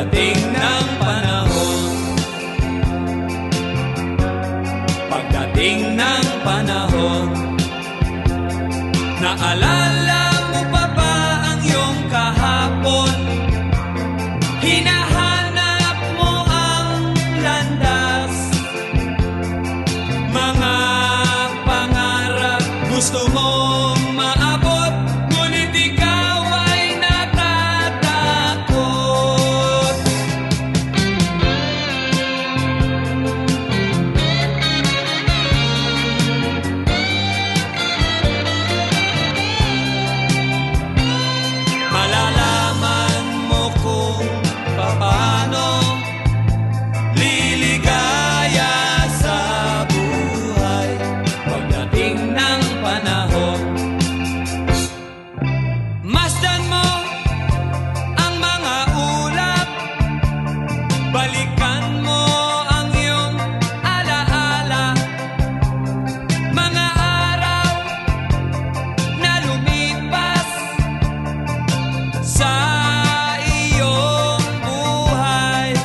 Pagdating ng panahon. Pagdating ng panahon. Naalala Balikan mo ang iyong alaala. Mga na lumipas sa iyong buhay.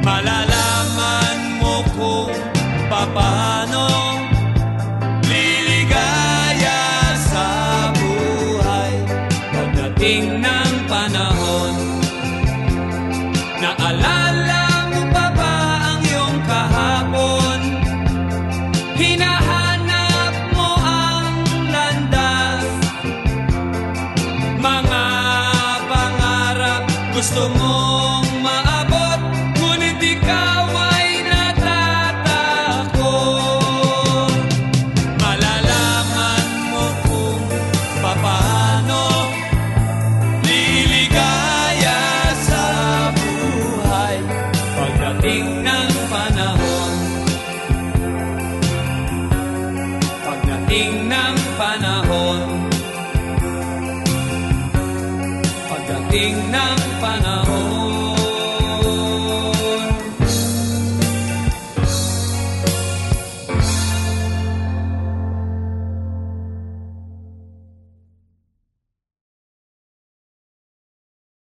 Malalaman mo kung paano Liligaya sa buhay. Pagdating gusto mong maabot Ngunit ikaw natatakot. Malalaman mo kung paano Liligaya sa buhay Pagdating ng panahon. Pagdating ng pagdating ng panahon.